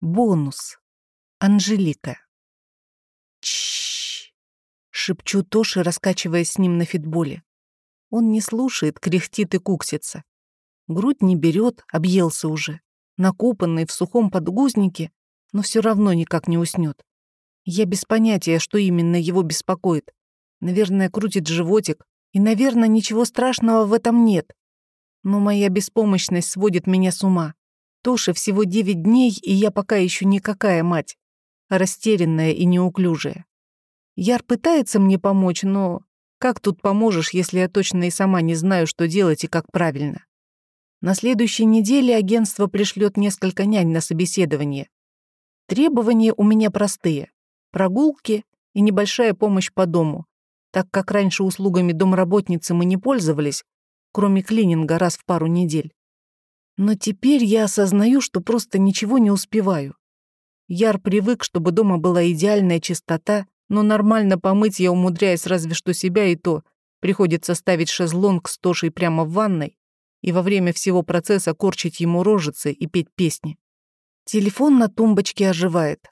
Бонус. Анжелика. Чш. шепчу Тоши, раскачиваясь с ним на фитболе. Он не слушает, кряхтит и куксится. Грудь не берет, объелся уже. Накупанный в сухом подгузнике, но все равно никак не уснет. Я без понятия, что именно его беспокоит. Наверное, крутит животик, и, наверное, ничего страшного в этом нет. Но моя беспомощность сводит меня с ума. Тоше всего девять дней, и я пока еще никакая мать. Растерянная и неуклюжая. Яр пытается мне помочь, но как тут поможешь, если я точно и сама не знаю, что делать и как правильно? На следующей неделе агентство пришлет несколько нянь на собеседование. Требования у меня простые. Прогулки и небольшая помощь по дому, так как раньше услугами домработницы мы не пользовались, кроме клининга раз в пару недель. Но теперь я осознаю, что просто ничего не успеваю. Яр привык, чтобы дома была идеальная чистота, но нормально помыть я умудряюсь разве что себя и то. Приходится ставить шезлонг с Тошей прямо в ванной и во время всего процесса корчить ему рожицы и петь песни. Телефон на тумбочке оживает.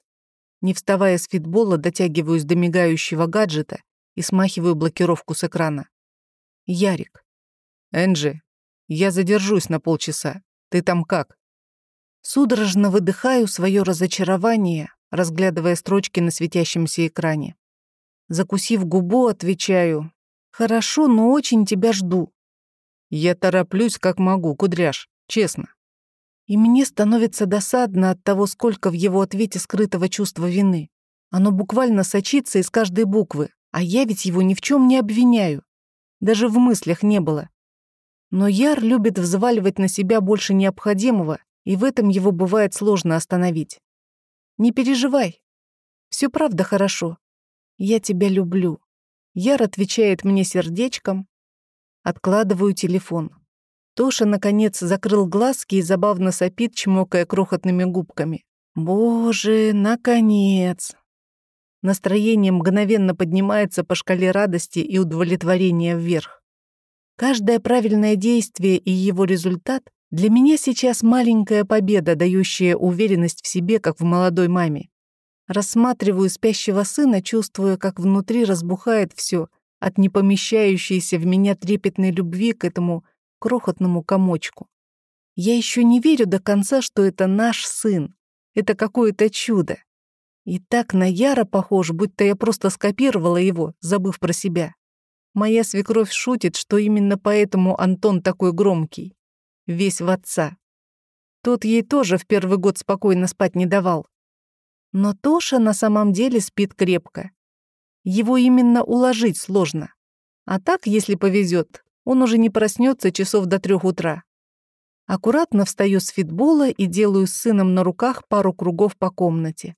Не вставая с фитбола, дотягиваюсь до мигающего гаджета и смахиваю блокировку с экрана. Ярик. «Энджи, я задержусь на полчаса. Ты там как?» Судорожно выдыхаю свое разочарование, разглядывая строчки на светящемся экране. Закусив губу, отвечаю. «Хорошо, но очень тебя жду». «Я тороплюсь, как могу, кудряш, честно». И мне становится досадно от того, сколько в его ответе скрытого чувства вины. Оно буквально сочится из каждой буквы, а я ведь его ни в чем не обвиняю. Даже в мыслях не было. Но Яр любит взваливать на себя больше необходимого, и в этом его бывает сложно остановить. Не переживай. Все правда хорошо. Я тебя люблю. Яр отвечает мне сердечком. Откладываю телефон. Тоша, наконец, закрыл глазки и забавно сопит, чмокая крохотными губками. «Боже, наконец!» Настроение мгновенно поднимается по шкале радости и удовлетворения вверх. Каждое правильное действие и его результат для меня сейчас маленькая победа, дающая уверенность в себе, как в молодой маме. Рассматриваю спящего сына, чувствуя, как внутри разбухает все от непомещающейся в меня трепетной любви к этому крохотному комочку. Я еще не верю до конца, что это наш сын. Это какое-то чудо. И так на Яра похож, будто я просто скопировала его, забыв про себя. Моя свекровь шутит, что именно поэтому Антон такой громкий. Весь в отца. Тот ей тоже в первый год спокойно спать не давал. Но Тоша на самом деле спит крепко. Его именно уложить сложно. А так, если повезет, он уже не проснется часов до трех утра. Аккуратно встаю с фитбола и делаю с сыном на руках пару кругов по комнате.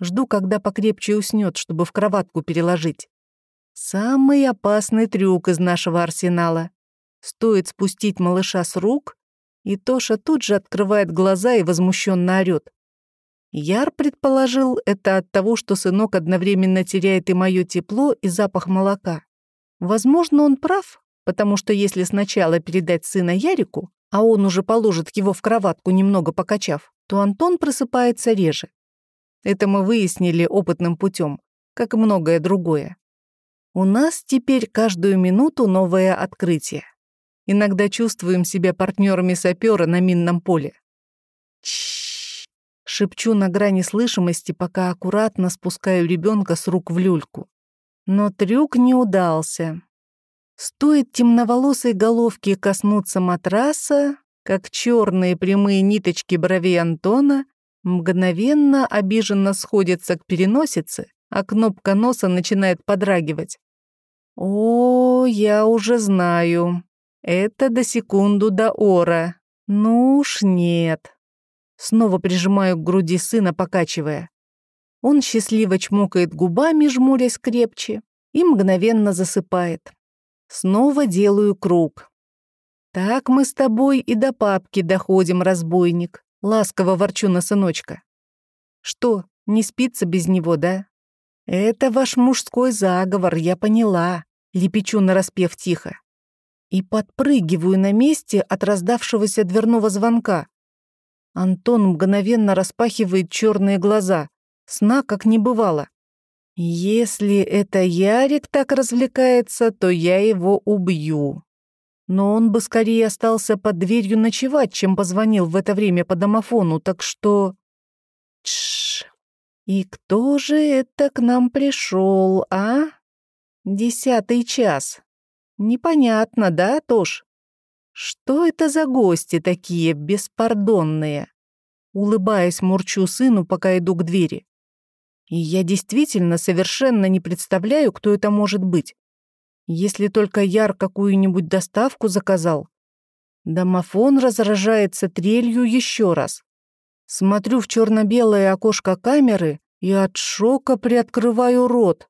Жду, когда покрепче уснет, чтобы в кроватку переложить. Самый опасный трюк из нашего арсенала. Стоит спустить малыша с рук, и Тоша тут же открывает глаза и возмущенно орёт. Яр предположил это от того, что сынок одновременно теряет и мое тепло, и запах молока. Возможно, он прав, потому что если сначала передать сына Ярику, а он уже положит его в кроватку, немного покачав, то Антон просыпается реже. Это мы выяснили опытным путем, как и многое другое. У нас теперь каждую минуту новое открытие. Иногда чувствуем себя партнерами сапера на минном поле. Чш, шепчу на грани слышимости, пока аккуратно спускаю ребенка с рук в люльку. Но трюк не удался. Стоит темноволосой головке коснуться матраса, как черные прямые ниточки бровей Антона мгновенно обиженно сходятся к переносице, а кнопка носа начинает подрагивать. О, я уже знаю. Это до секунду до ора. Ну уж нет. Снова прижимаю к груди сына, покачивая. Он счастливо чмокает губами, жмурясь крепче, и мгновенно засыпает. Снова делаю круг. «Так мы с тобой и до папки доходим, разбойник», — ласково ворчу на сыночка. «Что, не спится без него, да?» «Это ваш мужской заговор, я поняла», — лепечу нараспев тихо. И подпрыгиваю на месте от раздавшегося дверного звонка. Антон мгновенно распахивает черные глаза. Сна как не бывало. Если это Ярик так развлекается, то я его убью. Но он бы скорее остался под дверью ночевать, чем позвонил в это время по домофону, так что... Тш. И кто же это к нам пришел, а? Десятый час. Непонятно, да, Тош? Что это за гости такие беспардонные? Улыбаясь, мурчу сыну, пока иду к двери. И я действительно совершенно не представляю, кто это может быть. Если только Яр какую-нибудь доставку заказал. Домофон разражается трелью еще раз. Смотрю в черно-белое окошко камеры и от шока приоткрываю рот.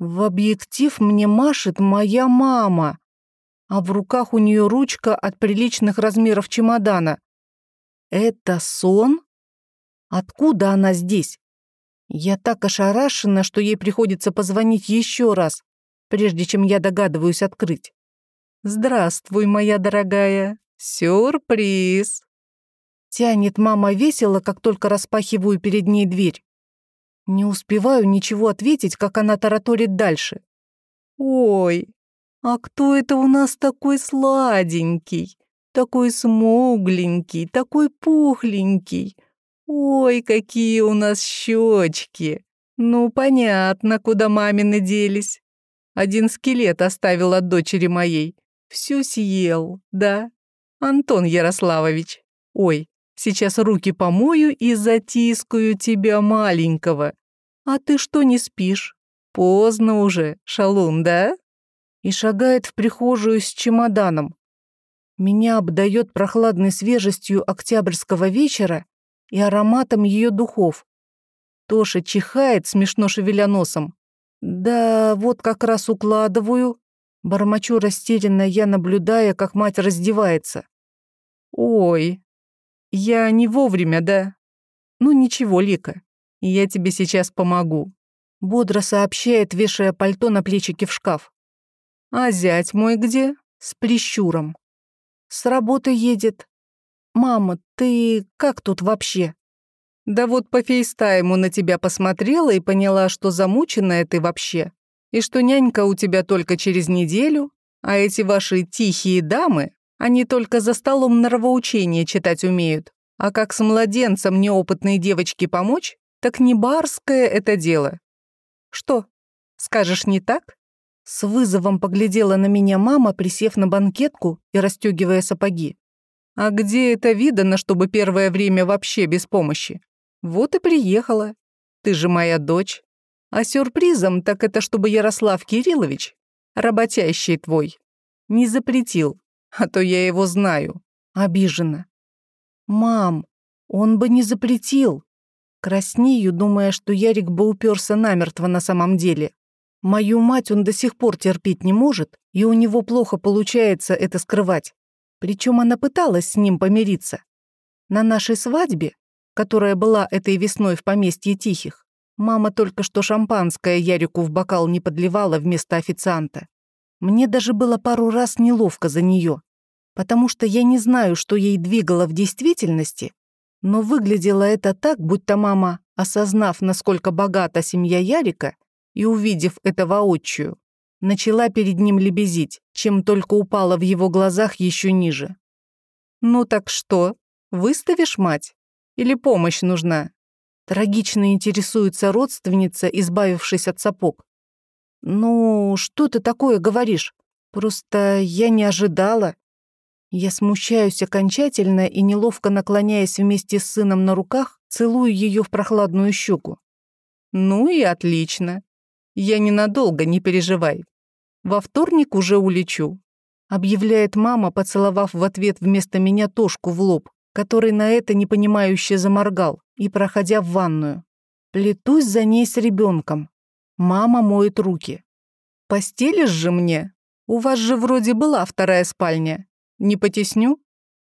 В объектив мне машет моя мама, а в руках у нее ручка от приличных размеров чемодана. Это сон? Откуда она здесь? Я так ошарашена, что ей приходится позвонить еще раз, прежде чем я догадываюсь открыть. «Здравствуй, моя дорогая! Сюрприз!» Тянет мама весело, как только распахиваю перед ней дверь. Не успеваю ничего ответить, как она тараторит дальше. «Ой, а кто это у нас такой сладенький, такой смугленький, такой пухленький? Ой, какие у нас щечки! Ну, понятно, куда мамины делись. Один скелет оставил от дочери моей. Всю съел, да? Антон Ярославович. Ой, сейчас руки помою и затискаю тебя маленького. А ты что не спишь? Поздно уже, шалун, да? И шагает в прихожую с чемоданом. Меня обдает прохладной свежестью октябрьского вечера и ароматом ее духов. Тоша чихает, смешно шевеля носом. «Да, вот как раз укладываю». Бормочу растерянно я, наблюдая, как мать раздевается. «Ой, я не вовремя, да? Ну ничего, Лика, я тебе сейчас помогу», — бодро сообщает, вешая пальто на плечики в шкаф. «А зять мой где?» «С прищуром». «С работы едет. «Мама, ты как тут вообще?» «Да вот по фейстайму на тебя посмотрела и поняла, что замученная ты вообще, и что нянька у тебя только через неделю, а эти ваши тихие дамы, они только за столом нравоучения читать умеют, а как с младенцем неопытной девочке помочь, так не барское это дело. Что, скажешь не так?» С вызовом поглядела на меня мама, присев на банкетку и расстегивая сапоги. А где это видано, чтобы первое время вообще без помощи? Вот и приехала. Ты же моя дочь. А сюрпризом так это чтобы Ярослав Кириллович, работящий твой, не запретил, а то я его знаю. Обижена. Мам, он бы не запретил. Краснею, думая, что Ярик бы уперся намертво на самом деле. Мою мать он до сих пор терпеть не может, и у него плохо получается это скрывать. Причем она пыталась с ним помириться. На нашей свадьбе, которая была этой весной в поместье Тихих, мама только что шампанское Ярику в бокал не подливала вместо официанта. Мне даже было пару раз неловко за нее, потому что я не знаю, что ей двигало в действительности, но выглядело это так, будто мама, осознав, насколько богата семья Ярика, и увидев это воочию, начала перед ним лебезить, чем только упала в его глазах еще ниже. «Ну так что, выставишь мать? Или помощь нужна?» Трагично интересуется родственница, избавившись от сапог. «Ну, что ты такое говоришь? Просто я не ожидала». Я смущаюсь окончательно и, неловко наклоняясь вместе с сыном на руках, целую ее в прохладную щеку. «Ну и отлично. Я ненадолго, не переживай. Во вторник уже улечу», — объявляет мама, поцеловав в ответ вместо меня Тошку в лоб, который на это непонимающе заморгал и проходя в ванную. Плетусь за ней с ребенком. Мама моет руки. «Постелишь же мне? У вас же вроде была вторая спальня. Не потесню?»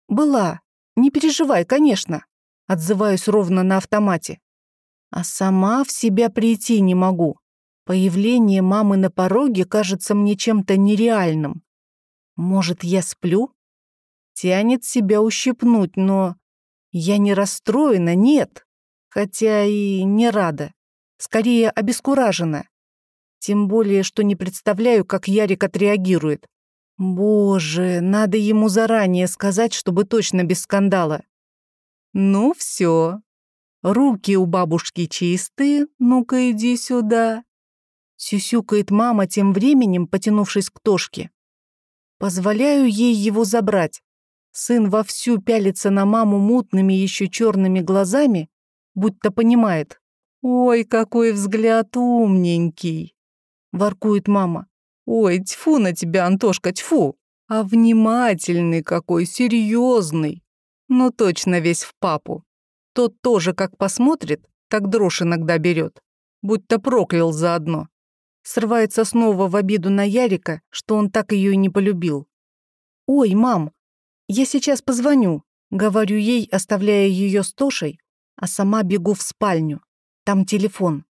«Была. Не переживай, конечно», — отзываюсь ровно на автомате. А сама в себя прийти не могу. Появление мамы на пороге кажется мне чем-то нереальным. Может, я сплю? Тянет себя ущипнуть, но... Я не расстроена, нет. Хотя и не рада. Скорее, обескуражена. Тем более, что не представляю, как Ярик отреагирует. Боже, надо ему заранее сказать, чтобы точно без скандала. Ну все. Руки у бабушки чистые, ну-ка иди сюда. Сюсюкает мама тем временем, потянувшись к Тошке. Позволяю ей его забрать. Сын вовсю пялится на маму мутными еще черными глазами, будто понимает. «Ой, какой взгляд умненький!» — воркует мама. «Ой, тьфу на тебя, Антошка, тьфу! А внимательный какой, серьезный! Ну точно весь в папу. Тот тоже как посмотрит, так дрожь иногда берет. Будь-то проклял заодно. Срывается снова в обиду на Ярика, что он так ее и не полюбил. «Ой, мам, я сейчас позвоню», — говорю ей, оставляя ее с Тошей, а сама бегу в спальню. Там телефон.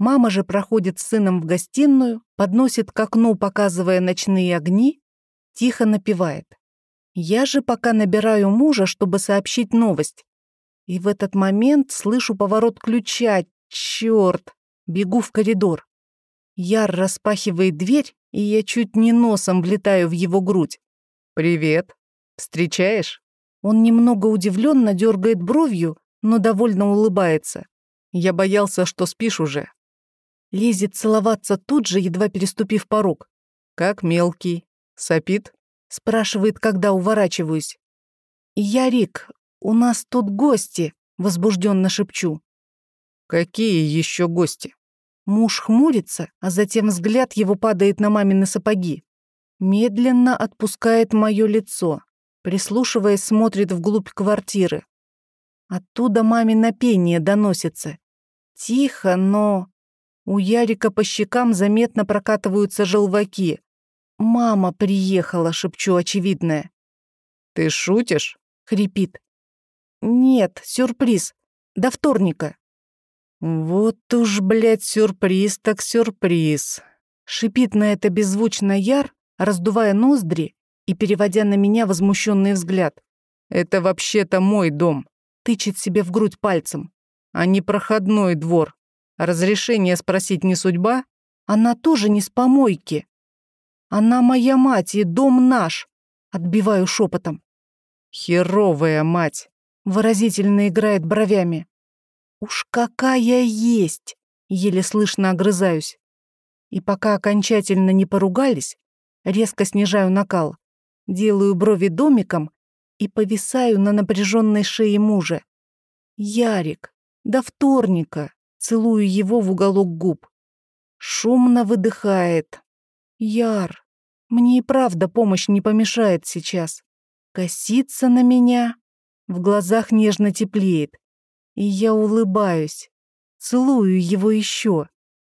Мама же проходит с сыном в гостиную, подносит к окну, показывая ночные огни, тихо напевает. Я же пока набираю мужа, чтобы сообщить новость. И в этот момент слышу поворот ключа. Черт! Бегу в коридор. Яр распахивает дверь, и я чуть не носом влетаю в его грудь. «Привет. Встречаешь?» Он немного удивленно дергает бровью, но довольно улыбается. Я боялся, что спишь уже. Лезет целоваться тут же, едва переступив порог. «Как мелкий? Сопит?» Спрашивает, когда уворачиваюсь. «Ярик, у нас тут гости», — возбужденно шепчу. «Какие еще гости?» Муж хмурится, а затем взгляд его падает на мамины сапоги. Медленно отпускает мое лицо, прислушиваясь, смотрит вглубь квартиры. Оттуда мамино пение доносится. Тихо, но у Ярика по щекам заметно прокатываются желваки. «Мама приехала», — шепчу очевидное. «Ты шутишь?» — хрипит. «Нет, сюрприз. До вторника». «Вот уж, блядь, сюрприз так сюрприз», — шипит на это беззвучно Яр, раздувая ноздри и переводя на меня возмущенный взгляд. «Это вообще-то мой дом», — тычет себе в грудь пальцем, «а не проходной двор. Разрешение спросить не судьба? Она тоже не с помойки. Она моя мать и дом наш, отбиваю шепотом. Херовая мать, выразительно играет бровями. Уж какая есть, еле слышно огрызаюсь. И пока окончательно не поругались, резко снижаю накал, делаю брови домиком и повисаю на напряженной шее мужа. Ярик, до вторника целую его в уголок губ. Шумно выдыхает. Яр, мне и правда помощь не помешает сейчас. Косится на меня, в глазах нежно теплеет. И я улыбаюсь, целую его еще.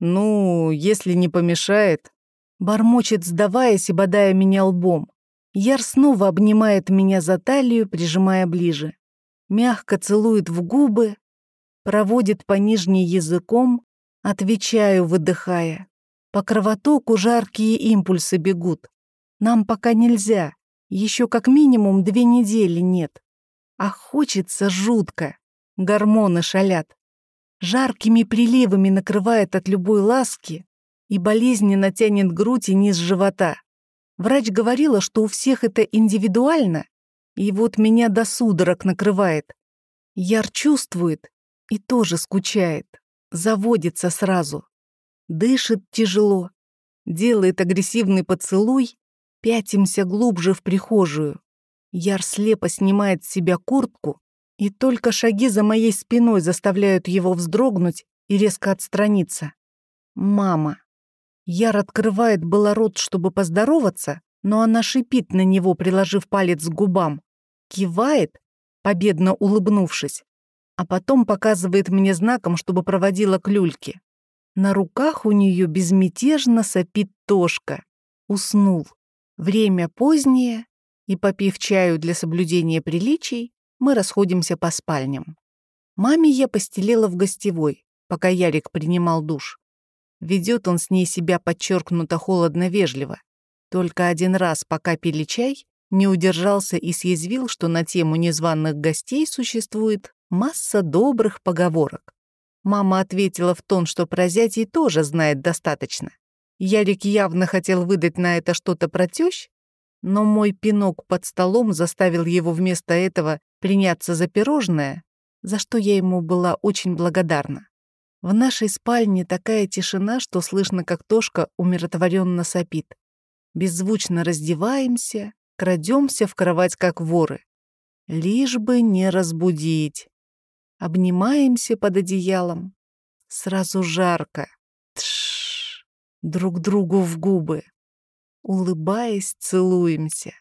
Ну, если не помешает. Бормочет, сдаваясь и бодая меня лбом. Яр снова обнимает меня за талию, прижимая ближе. Мягко целует в губы, проводит по нижней языком, отвечаю, выдыхая. По кровотоку жаркие импульсы бегут. Нам пока нельзя, еще как минимум две недели нет. А хочется жутко. Гормоны шалят. Жаркими приливами накрывает от любой ласки и болезненно тянет грудь и низ живота. Врач говорила, что у всех это индивидуально, и вот меня до судорог накрывает. Яр чувствует, и тоже скучает, заводится сразу. Дышит тяжело, делает агрессивный поцелуй, пятимся глубже в прихожую. Яр слепо снимает с себя куртку, и только шаги за моей спиной заставляют его вздрогнуть и резко отстраниться. «Мама». Яр открывает было рот, чтобы поздороваться, но она шипит на него, приложив палец к губам. Кивает, победно улыбнувшись, а потом показывает мне знаком, чтобы проводила к люльке. На руках у нее безмятежно сопит Тошка. Уснул. Время позднее, и, попив чаю для соблюдения приличий, мы расходимся по спальням. Маме я постелила в гостевой, пока Ярик принимал душ. Ведет он с ней себя подчеркнуто холодно-вежливо. Только один раз, пока пили чай, Не удержался и съязвил, что на тему незваных гостей существует масса добрых поговорок. Мама ответила в тон, что про зятей тоже знает достаточно. Ярик явно хотел выдать на это что-то про тещ, но мой пинок под столом заставил его вместо этого приняться за пирожное, за что я ему была очень благодарна. В нашей спальне такая тишина, что слышно, как Тошка умиротворенно сопит. Беззвучно раздеваемся, крадемся в кровать, как воры. Лишь бы не разбудить. Обнимаемся под одеялом. Сразу жарко. Тш, друг другу в губы. Улыбаясь, целуемся.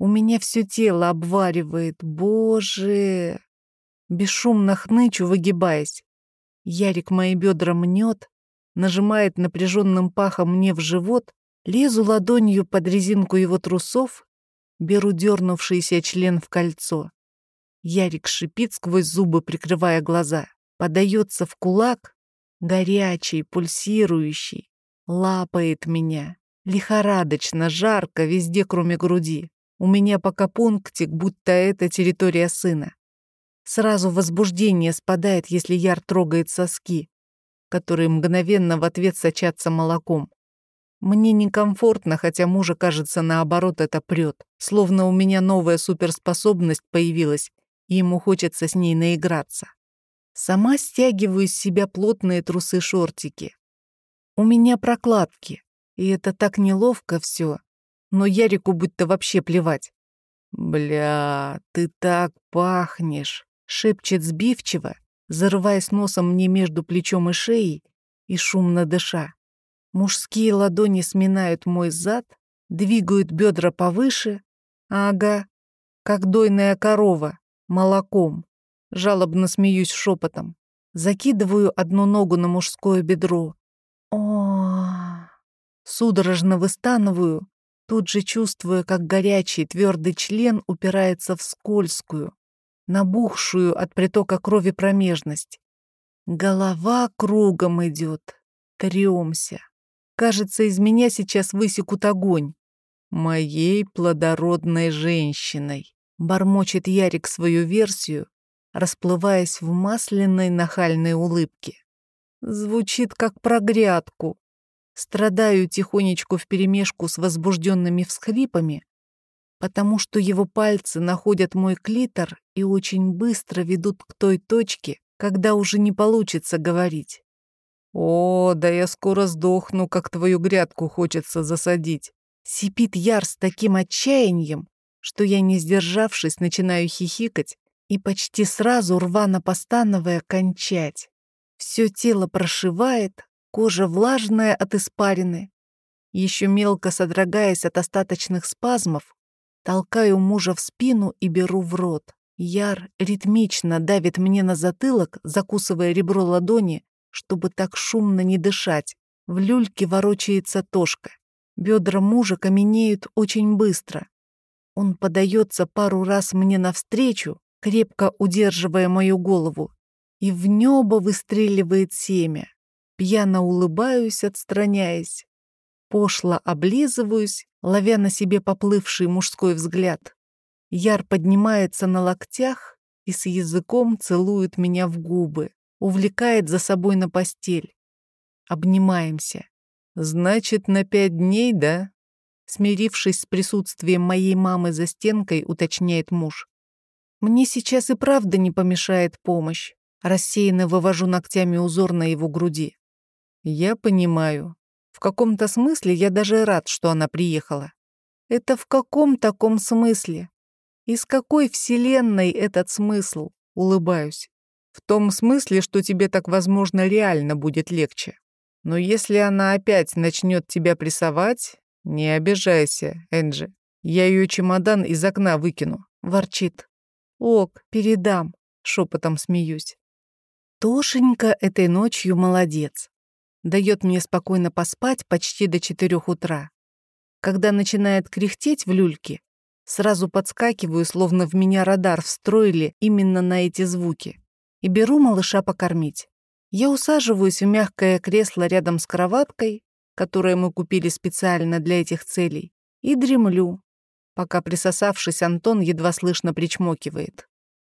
У меня все тело обваривает. Боже! Бесшумно хнычу, выгибаясь. Ярик мои бедра мнет, нажимает напряженным пахом мне в живот, лезу ладонью под резинку его трусов, беру дернувшийся член в кольцо. Ярик шипит сквозь зубы, прикрывая глаза, подается в кулак, горячий, пульсирующий, лапает меня. Лихорадочно, жарко, везде, кроме груди. У меня пока пунктик, будто это территория сына. Сразу возбуждение спадает, если Яр трогает соски, которые мгновенно в ответ сочатся молоком. Мне некомфортно, хотя мужа, кажется, наоборот это прет, словно у меня новая суперспособность появилась, ему хочется с ней наиграться. Сама стягиваю из себя плотные трусы-шортики. У меня прокладки, и это так неловко все, но Ярику будто вообще плевать. «Бля, ты так пахнешь!» шепчет сбивчиво, зарываясь носом мне между плечом и шеей и шумно дыша. Мужские ладони сминают мой зад, двигают бедра повыше. Ага, как дойная корова, молоком. Жалобно смеюсь шепотом. Закидываю одну ногу на мужское бедро. О, судорожно выстанываю, тут же чувствуя, как горячий твердый член упирается в скользкую, набухшую от притока крови промежность. Голова кругом идет. Тремся. Кажется, из меня сейчас высекут огонь. Моей плодородной женщиной. Бормочет Ярик свою версию, расплываясь в масляной нахальной улыбке. Звучит как про грядку. Страдаю тихонечку вперемешку с возбужденными всхлипами, потому что его пальцы находят мой клитор и очень быстро ведут к той точке, когда уже не получится говорить. «О, да я скоро сдохну, как твою грядку хочется засадить!» Сипит Яр с таким отчаянием, что я, не сдержавшись, начинаю хихикать и почти сразу рвано постановая кончать. Все тело прошивает, кожа влажная от испарины. Еще мелко содрогаясь от остаточных спазмов, Толкаю мужа в спину и беру в рот. Яр ритмично давит мне на затылок, закусывая ребро ладони, чтобы так шумно не дышать. В люльке ворочается Тошка. Бедра мужа каменеют очень быстро. Он подается пару раз мне навстречу, крепко удерживая мою голову, и в небо выстреливает семя. Пьяно улыбаюсь, отстраняясь. Пошло облизываюсь ловя на себе поплывший мужской взгляд. Яр поднимается на локтях и с языком целует меня в губы, увлекает за собой на постель. Обнимаемся. «Значит, на пять дней, да?» Смирившись с присутствием моей мамы за стенкой, уточняет муж. «Мне сейчас и правда не помешает помощь». Рассеянно вывожу ногтями узор на его груди. «Я понимаю. В каком-то смысле я даже рад, что она приехала. Это в каком таком смысле? Из какой вселенной этот смысл? Улыбаюсь. В том смысле, что тебе так, возможно, реально будет легче. Но если она опять начнет тебя прессовать, не обижайся, Энджи. Я ее чемодан из окна выкину. Ворчит. Ок, передам. Шепотом смеюсь. Тошенька этой ночью молодец дает мне спокойно поспать почти до четырех утра. Когда начинает кряхтеть в люльке, сразу подскакиваю, словно в меня радар встроили именно на эти звуки, и беру малыша покормить. Я усаживаюсь в мягкое кресло рядом с кроваткой, которое мы купили специально для этих целей, и дремлю, пока, присосавшись, Антон едва слышно причмокивает.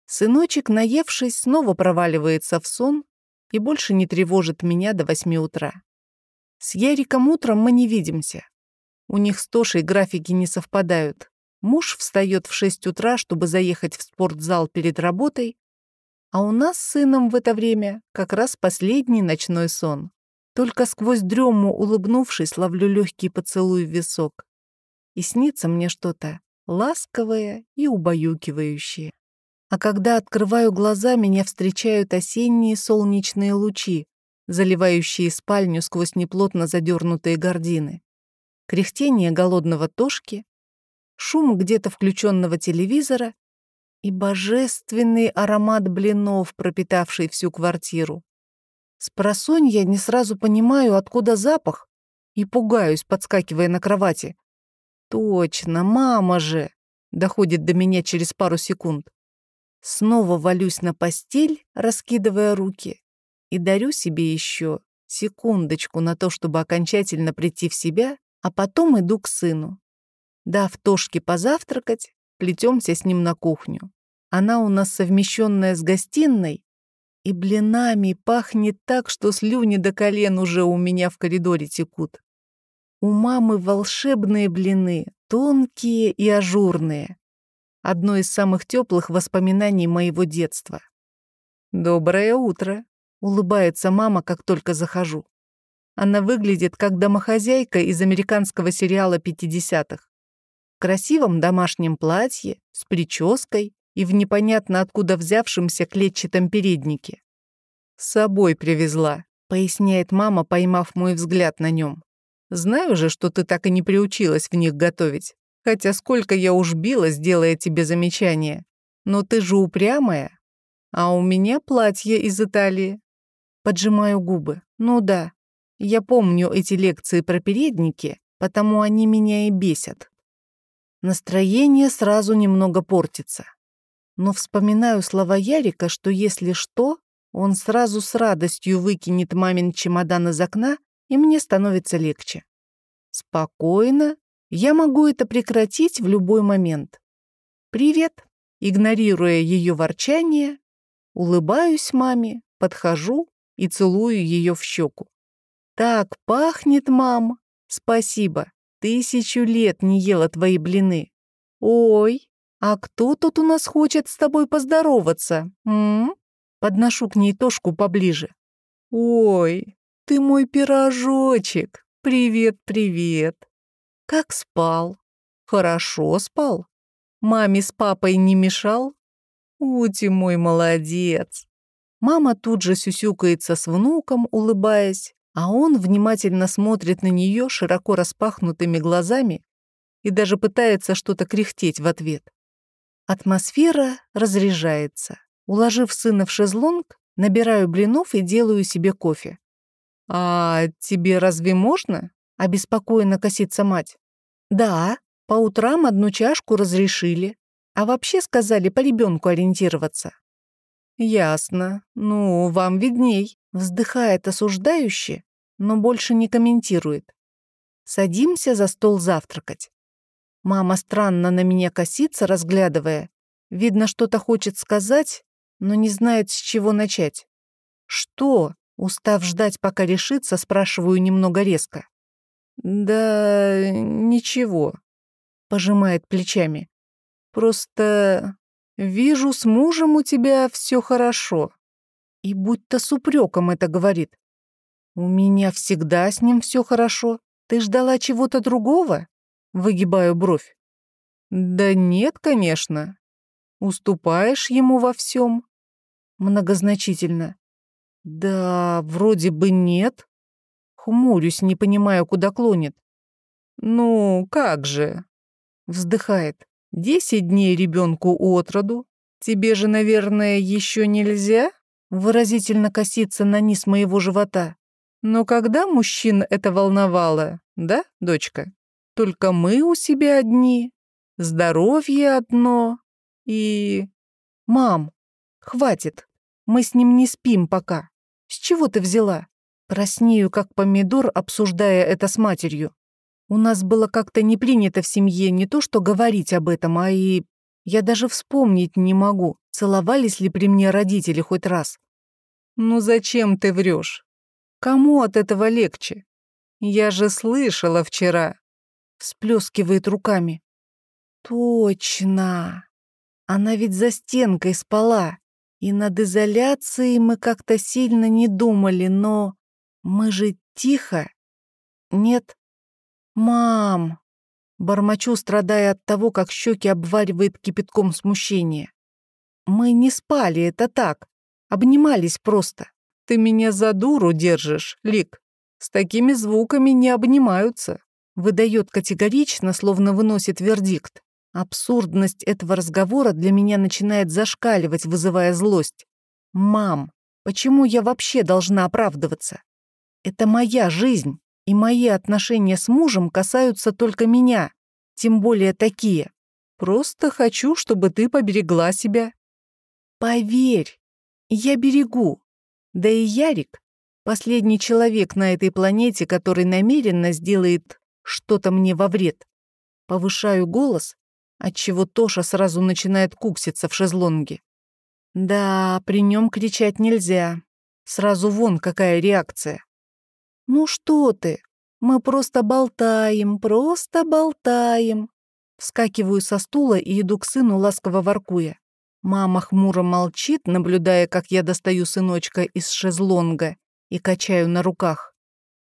Сыночек, наевшись, снова проваливается в сон и больше не тревожит меня до восьми утра. С Яриком утром мы не видимся. У них с Тошей графики не совпадают. Муж встает в шесть утра, чтобы заехать в спортзал перед работой, а у нас с сыном в это время как раз последний ночной сон. Только сквозь дрему, улыбнувшись, ловлю легкий поцелуй в висок. И снится мне что-то ласковое и убаюкивающее. А когда открываю глаза, меня встречают осенние солнечные лучи, заливающие спальню сквозь неплотно задернутые гардины. Кряхтение голодного тошки, шум где-то включенного телевизора и божественный аромат блинов, пропитавший всю квартиру. С просонья не сразу понимаю, откуда запах, и пугаюсь, подскакивая на кровати. «Точно, мама же!» — доходит до меня через пару секунд. Снова валюсь на постель, раскидывая руки, и дарю себе еще секундочку на то, чтобы окончательно прийти в себя, а потом иду к сыну. Дав Тошке позавтракать, плетемся с ним на кухню. Она у нас совмещенная с гостиной, и блинами пахнет так, что слюни до колен уже у меня в коридоре текут. У мамы волшебные блины, тонкие и ажурные. Одно из самых теплых воспоминаний моего детства. «Доброе утро», — улыбается мама, как только захожу. Она выглядит как домохозяйка из американского сериала 50-х красивом домашнем платье, с прической и в непонятно откуда взявшемся клетчатом переднике. «С собой привезла», — поясняет мама, поймав мой взгляд на нем. «Знаю же, что ты так и не приучилась в них готовить. Хотя сколько я уж билась, делая тебе замечания. Но ты же упрямая. А у меня платье из Италии». Поджимаю губы. «Ну да, я помню эти лекции про передники, потому они меня и бесят. Настроение сразу немного портится. Но вспоминаю слова Ярика, что если что, он сразу с радостью выкинет мамин чемодан из окна, и мне становится легче. Спокойно, я могу это прекратить в любой момент. «Привет», игнорируя ее ворчание, улыбаюсь маме, подхожу и целую ее в щеку. «Так пахнет, мам! Спасибо!» Тысячу лет не ела твои блины. Ой, а кто тут у нас хочет с тобой поздороваться? М? Подношу к ней Тошку поближе. Ой, ты мой пирожочек. Привет, привет. Как спал? Хорошо спал? Маме с папой не мешал? Ути мой молодец. Мама тут же сюсюкается с внуком, улыбаясь, а он внимательно смотрит на нее широко распахнутыми глазами и даже пытается что-то кряхтеть в ответ. Атмосфера разряжается. Уложив сына в шезлонг, набираю блинов и делаю себе кофе. «А тебе разве можно?» — обеспокоенно косится мать. «Да, по утрам одну чашку разрешили, а вообще сказали по ребенку ориентироваться». «Ясно. Ну, вам видней», — вздыхает осуждающе, но больше не комментирует. Садимся за стол завтракать. Мама странно на меня косится, разглядывая. Видно, что-то хочет сказать, но не знает, с чего начать. «Что?» — устав ждать, пока решится, спрашиваю немного резко. «Да ничего», — пожимает плечами. «Просто вижу, с мужем у тебя все хорошо». И будто с упреком это говорит. «У меня всегда с ним все хорошо. Ты ждала чего-то другого?» Выгибаю бровь. «Да нет, конечно. Уступаешь ему во всем. Многозначительно. «Да, вроде бы нет». Хмурюсь, не понимаю, куда клонит. «Ну, как же?» Вздыхает. «Десять дней ребенку от роду. Тебе же, наверное, еще нельзя?» Выразительно косится на низ моего живота. Но когда мужчин это волновало, да, дочка? Только мы у себя одни, здоровье одно и... Мам, хватит, мы с ним не спим пока. С чего ты взяла? Краснею, как помидор, обсуждая это с матерью. У нас было как-то не принято в семье не то что говорить об этом, а и... Я даже вспомнить не могу, целовались ли при мне родители хоть раз. Ну зачем ты врешь? Кому от этого легче? Я же слышала вчера. Всплескивает руками. Точно. Она ведь за стенкой спала. И над изоляцией мы как-то сильно не думали, но... Мы же тихо. Нет? Мам! Бормочу, страдая от того, как щеки обваривает кипятком смущение. Мы не спали, это так. Обнимались просто. Ты меня за дуру держишь, Лик. С такими звуками не обнимаются. Выдает категорично, словно выносит вердикт. Абсурдность этого разговора для меня начинает зашкаливать, вызывая злость. «Мам, почему я вообще должна оправдываться? Это моя жизнь, и мои отношения с мужем касаются только меня, тем более такие. Просто хочу, чтобы ты поберегла себя». «Поверь, я берегу. Да и Ярик — последний человек на этой планете, который намеренно сделает что-то мне во вред. Повышаю голос, отчего Тоша сразу начинает кукситься в шезлонге. Да, при нем кричать нельзя. Сразу вон какая реакция. «Ну что ты? Мы просто болтаем, просто болтаем». Вскакиваю со стула и иду к сыну, ласково воркуя. Мама хмуро молчит, наблюдая, как я достаю сыночка из шезлонга и качаю на руках.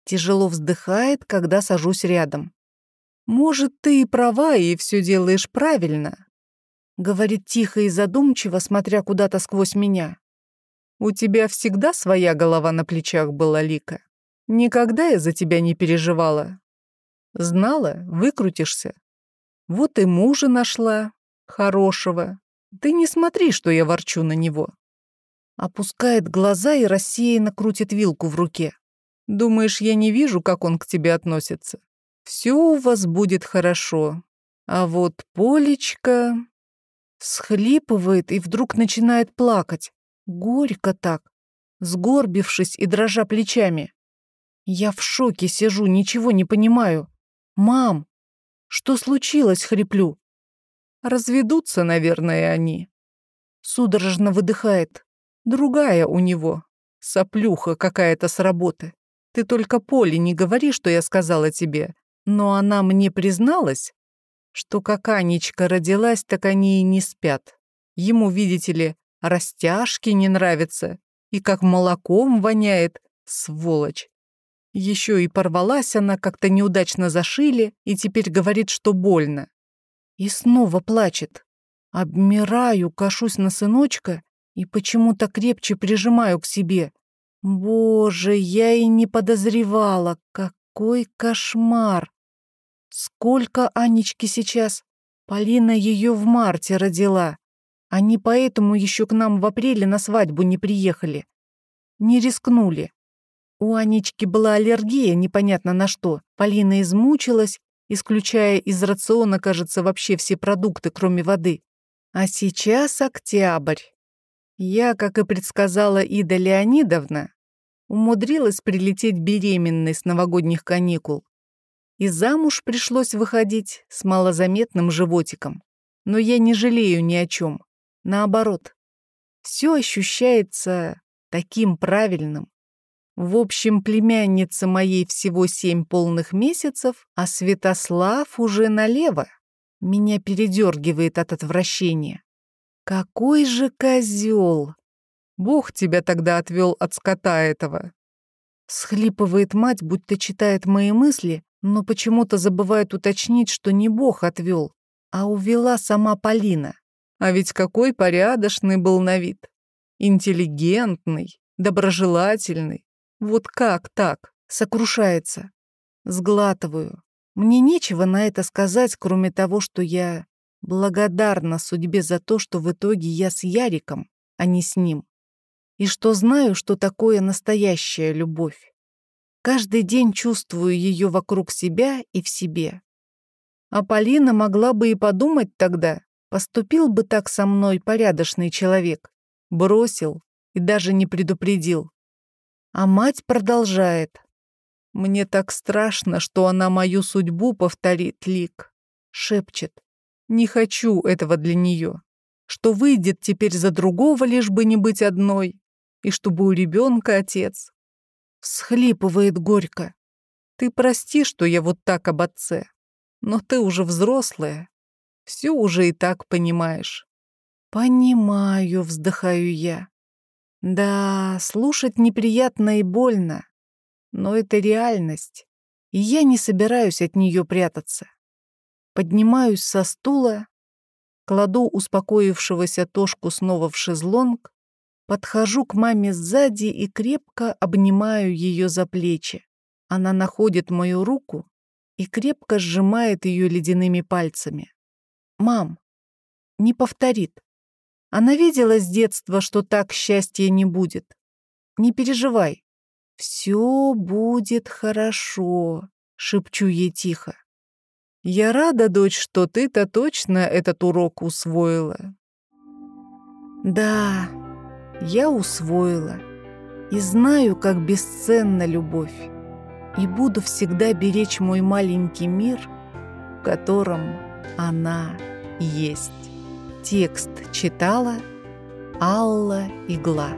Тяжело вздыхает, когда сажусь рядом. «Может, ты и права, и все делаешь правильно», — говорит тихо и задумчиво, смотря куда-то сквозь меня. «У тебя всегда своя голова на плечах была, Лика. Никогда я за тебя не переживала. Знала, выкрутишься. Вот и мужа нашла, хорошего. Ты не смотри, что я ворчу на него». Опускает глаза и рассеянно крутит вилку в руке. «Думаешь, я не вижу, как он к тебе относится? Все у вас будет хорошо. А вот Полечка схлипывает и вдруг начинает плакать. Горько так, сгорбившись и дрожа плечами. Я в шоке сижу, ничего не понимаю. «Мам, что случилось?» — хриплю. «Разведутся, наверное, они». Судорожно выдыхает. Другая у него. Соплюха какая-то с работы. Ты только Поле не говори, что я сказала тебе. Но она мне призналась, что как Анечка родилась, так они и не спят. Ему, видите ли, растяжки не нравятся, и как молоком воняет, сволочь. Еще и порвалась она, как-то неудачно зашили, и теперь говорит, что больно. И снова плачет. Обмираю, кашусь на сыночка и почему-то крепче прижимаю к себе. Боже, я и не подозревала, какой кошмар! Сколько Анечки сейчас? Полина ее в марте родила. Они поэтому еще к нам в апреле на свадьбу не приехали. Не рискнули. У Анечки была аллергия непонятно на что. Полина измучилась, исключая из рациона, кажется, вообще все продукты, кроме воды. А сейчас октябрь. Я, как и предсказала Ида Леонидовна, умудрилась прилететь беременной с новогодних каникул. И замуж пришлось выходить с малозаметным животиком. Но я не жалею ни о чем. Наоборот, все ощущается таким правильным. В общем, племянница моей всего семь полных месяцев, а Святослав уже налево. Меня передергивает от отвращения. Какой же козел! Бог тебя тогда отвел от скота этого. Схлипывает мать, будто читает мои мысли, но почему-то забывает уточнить, что не Бог отвел, а увела сама Полина. А ведь какой порядочный был на вид. Интеллигентный, доброжелательный. Вот как так? Сокрушается. Сглатываю. Мне нечего на это сказать, кроме того, что я благодарна судьбе за то, что в итоге я с Яриком, а не с ним. И что знаю, что такое настоящая любовь. Каждый день чувствую ее вокруг себя и в себе. А Полина могла бы и подумать тогда, поступил бы так со мной порядочный человек. Бросил и даже не предупредил. А мать продолжает. Мне так страшно, что она мою судьбу повторит, Лик. Шепчет. Не хочу этого для нее. Что выйдет теперь за другого, лишь бы не быть одной. И чтобы у ребенка отец. Всхлипывает горько. Ты прости, что я вот так об отце. Но ты уже взрослая. Все уже и так понимаешь. Понимаю, вздыхаю я. Да, слушать неприятно и больно. Но это реальность, и я не собираюсь от нее прятаться. Поднимаюсь со стула, кладу успокоившегося Тошку снова в шезлонг, подхожу к маме сзади и крепко обнимаю ее за плечи. Она находит мою руку и крепко сжимает ее ледяными пальцами. «Мам, не повторит. Она видела с детства, что так счастья не будет. Не переживай, «Все будет хорошо», — шепчу ей тихо. «Я рада, дочь, что ты-то точно этот урок усвоила». «Да, я усвоила и знаю, как бесценна любовь, и буду всегда беречь мой маленький мир, в котором она есть». Текст читала Алла Игла.